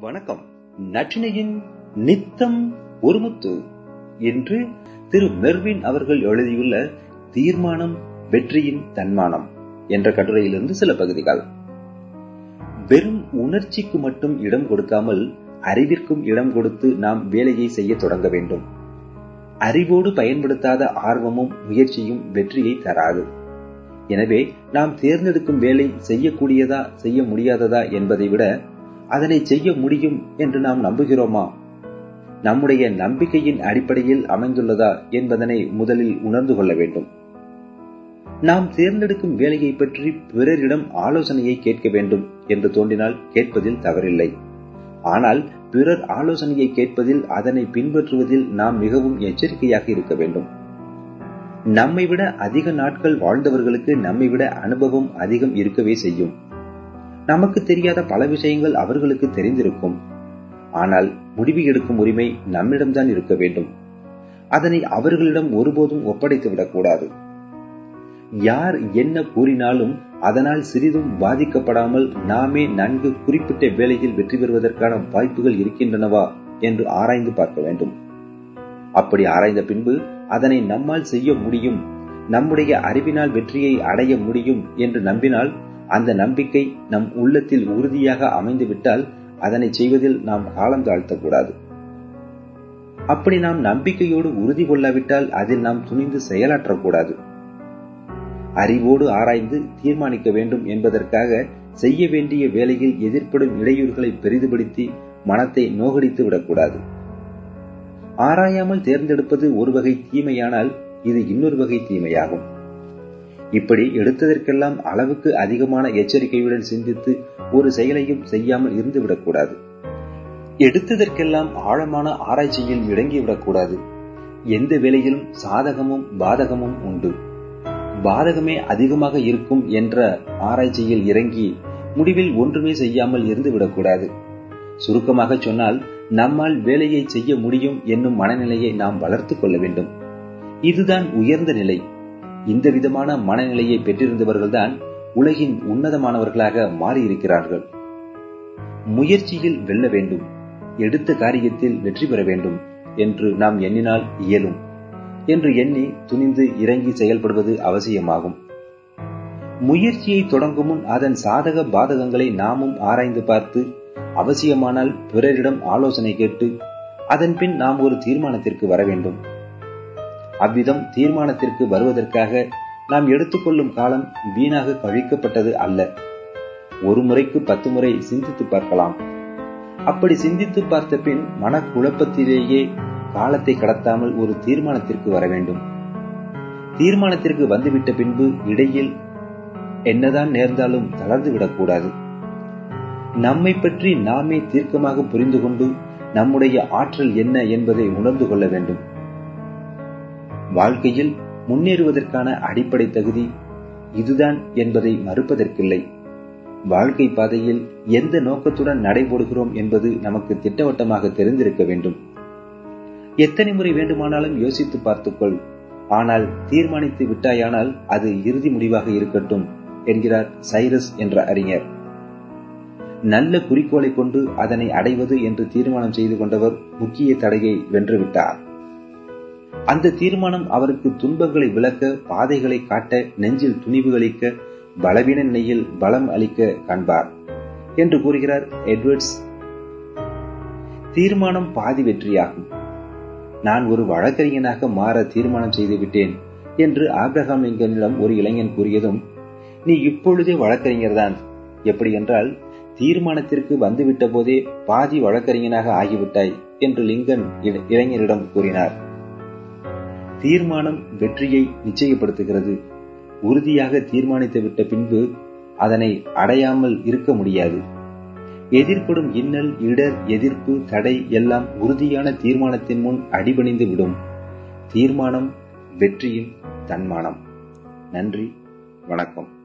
வணக்கம். நற்றினையின் நித்தம் ஒருமுத்து என்று திரு மெர்வின் அவர்கள் எழுதியுள்ள தீர்மானம் வெற்றியின் தன்மானம் என்ற கட்டுரையிலிருந்து சில பகுதிகள். வெறும் உணர்ச்சிக்கு மட்டும் இடம் கொடுக்காமல் அறிவிற்கும் இடம் கொடுத்து நாம் வேலையை செய்ய தொடங்க வேண்டும். அறிவோடு பயன்படுத்தாத ஆர்வமும் முயற்சியும் வெற்றியை தராது. எனவே நாம் தேர்ந்தெடுக்கும் வேலை செய்யக்கூடியதா செய்ய முடியாததா என்பதை விட அதனை செய்ய முடியும் என்று நாம் நம்புகிறோமா? நம்முடைய நம்பிக்கையின் அடிப்படையில் அமைந்துள்ளதா என்பதனை முதலில் உணர்ந்து கொள்ள வேண்டும். நாம் தேர்ந்தெடுக்கும் வேலையை பற்றி பிறரிடம் ஆலோசனையை கேட்க வேண்டும் என்று தோன்றினால் கேட்பதில் தவறில்லை. ஆனால் பிறர் ஆலோசனையை கேட்பதில் அதனை பின்பற்றுவதில் நாம் மிகவும் எச்சரிக்கையாக இருக்க வேண்டும். நம்மை விட அதிக நாட்கள் வாழ்ந்தவர்களுக்கு நம்மை விட அனுபவம் அதிகம் இருக்கவே செய்யும். நமக்கு தெரியாத பல விஷயங்கள் அவர்களுக்கு தெரிந்திருக்கும். ஆனால் முடிவு எடுக்கும் உரிமை நம்மிடம்தான் இருக்க வேண்டும். அதனை அவர்களிடம் ஒருபோதும் ஒப்படைத்து விடக்கூடாது. யார் என்ன கூறினாலும் அதனால் சிறிதும் பாதிக்கப்படாமல் நாமே நன்கு குறிப்பிட்ட வேலையில் வெற்றி பெறுவதற்கான வாய்ப்புகள் இருக்கின்றனவா என்று ஆராய்ந்து பார்க்க வேண்டும். அப்படி ஆராய்ந்த பின்பு அதனை நம்மால் செய்ய முடியும். நம்முடைய அறிவினால் வெற்றியை அடைய முடியும் என்று நம்பினால் அந்த நம்பிக்கை நம் உள்ளத்தில் உறுதியாக அமைந்துவிட்டால் அதனை செய்வதில் நாம் காலம் தாழ்த்தக்கூடாது. அப்படி நாம் நம்பிக்கையோடு உறுதி கொள்ளாவிட்டால் அதில் நாம் துணிந்து செயலாற்றக்கூடாது. அறிவோடு ஆராய்ந்து தீர்மானிக்க வேண்டும் என்பதற்காக செய்ய வேண்டிய வேலையில் எதிர்ப்படும் இடையூறுகளை பெரிதுபடுத்தி மனத்தை நோகடித்து விடக்கூடாது. ஆராயாமல் தேர்ந்தெடுப்பது ஒரு வகை தீமையானால் இது இன்னொரு வகை தீமையாகும். இப்படி எடுத்ததற்கெல்லாம் அளவுக்கு அதிகமான எச்சரிக்கையுடன் சிந்தித்து ஒரு செயலையும் செய்யாமல் இருந்துவிடக்கூடாது எடுத்ததற்கெல்லாம் ஆழமான ஆராய்ச்சியில் இறங்கிவிடக்கூடாது எந்த வேலையிலும் சாதகமும் பாதகமும் உண்டு. பாதகமே அதிகமாக இருக்கும் என்ற ஆராய்ச்சியில் இறங்கி முடிவில் ஒன்றுமே செய்யாமல் இருந்துவிடக்கூடாது சுருக்கமாக சொன்னால் நம்மால் வேலையை செய்ய முடியும் என்னும் மனநிலையை நாம் வளர்த்துக் கொள்ள வேண்டும். இதுதான் உயர்ந்த நிலை. இந்த விதமான மனநிலையை பெற்றிருந்தவர்கள்தான் உலகின் உன்னதமானவர்களாக மாறியிருக்கிறார்கள். முயற்சியில் வெல்ல வேண்டும். எடுத்த காரியத்தில் வெற்றி பெற வேண்டும் என்று நாம் எண்ணினால் இயலும். என்று எண்ணி துணிந்து இறங்கி செயல்படுவது அவசியமாகும். முயற்சியை தொடங்கும் முன் அதன் சாதக பாதகங்களை நாமும் ஆராய்ந்து பார்த்து அவசியமானால் பிறரிடம் ஆலோசனை கேட்டு அதன் பின் நாம் ஒரு தீர்மானத்திற்கு வர வேண்டும். அவ்விதம் தீர்மானத்திற்கு வருவதற்காக நாம் எடுத்துக்கொள்ளும் காலம் வீணாக கழிக்கப்பட்டது அல்ல. ஒரு முறைக்கு பத்து முறை சிந்தித்து பார்க்கலாம். அப்படி சிந்தித்து பார்த்த பின் மனக்குழப்பத்திலேயே காலத்தை கடத்தாமல் ஒரு தீர்மானத்திற்கு வர வேண்டும். தீர்மானத்திற்கு வந்துவிட்ட பின்பு இடையில் என்னதான் நேர்ந்தாலும் தளர்ந்து விடக்கூடாது. நம்மை பற்றி நாமே தீர்க்கமாக புரிந்து கொண்டு நம்முடைய ஆற்றல் என்ன என்பதை உணர்ந்து கொள்ள வேண்டும். வாழ்க்கையில் முன்னேறுவதற்கான அடிப்படை தகுதி இதுதான் என்பதை மறுப்பதற்கில்லை. வாழ்க்கை பாதையில் எந்த நோக்கத்துடன் நடைபோடுகிறோம் என்பது நமக்கு திட்டவட்டமாக தெரிந்திருக்க வேண்டும். எத்தனை முறை வேண்டுமானாலும் யோசித்து பார்த்துக்கொள். ஆனால் தீர்மானித்து விட்டாயானால் அது இறுதி முடிவாக இருக்கட்டும் என்கிறார் சைரஸ் என்ற அறிஞர். நல்ல குறிக்கோளை கொண்டு அதனை அடைவது என்று தீர்மானம் செய்து கொண்டவர் முக்கிய தடையை வென்றுவிட்டார் அந்த தீர்மானம் அவருக்கு துன்பங்களை விளக்க பாதைகளை காட்ட நெஞ்சில் துணிவுகளிக்க பலவீன நிலையில் பலம் அளிக்க காண்பார் என்று கூறுகிறார் எட்வர்ட்ஸ். தீர்மானம் பாதி வெற்றியாகும். நான் ஒரு வழக்கறிஞனாக மாற தீர்மானம் செய்து விட்டேன் என்று ஆப்ரஹாம் லிங்கனிடம் ஒரு இளைஞன் கூறியதும் நீ இப்பொழுதே வழக்கறிஞர்தான். எப்படி என்றால் தீர்மானத்திற்கு வந்துவிட்ட போதே பாதி வழக்கறிஞனாக ஆகிவிட்டாய் என்று லிங்கன் இளைஞரிடம் கூறினார். தீர்மானம் வெற்றியை நிச்சயப்படுத்துகிறது. உறுதியாக தீர்மானித்து விட்ட பின்பு அதனை அடையாமல் இருக்க முடியாது. எதிர்ப்படும் இன்னல் இடர் எதிர்ப்பு தடை எல்லாம் உறுதியான தீர்மானத்தின் முன் அடிபணிந்து விடும். தீர்மானம் வெற்றியின் தன்மானம். நன்றி வணக்கம்.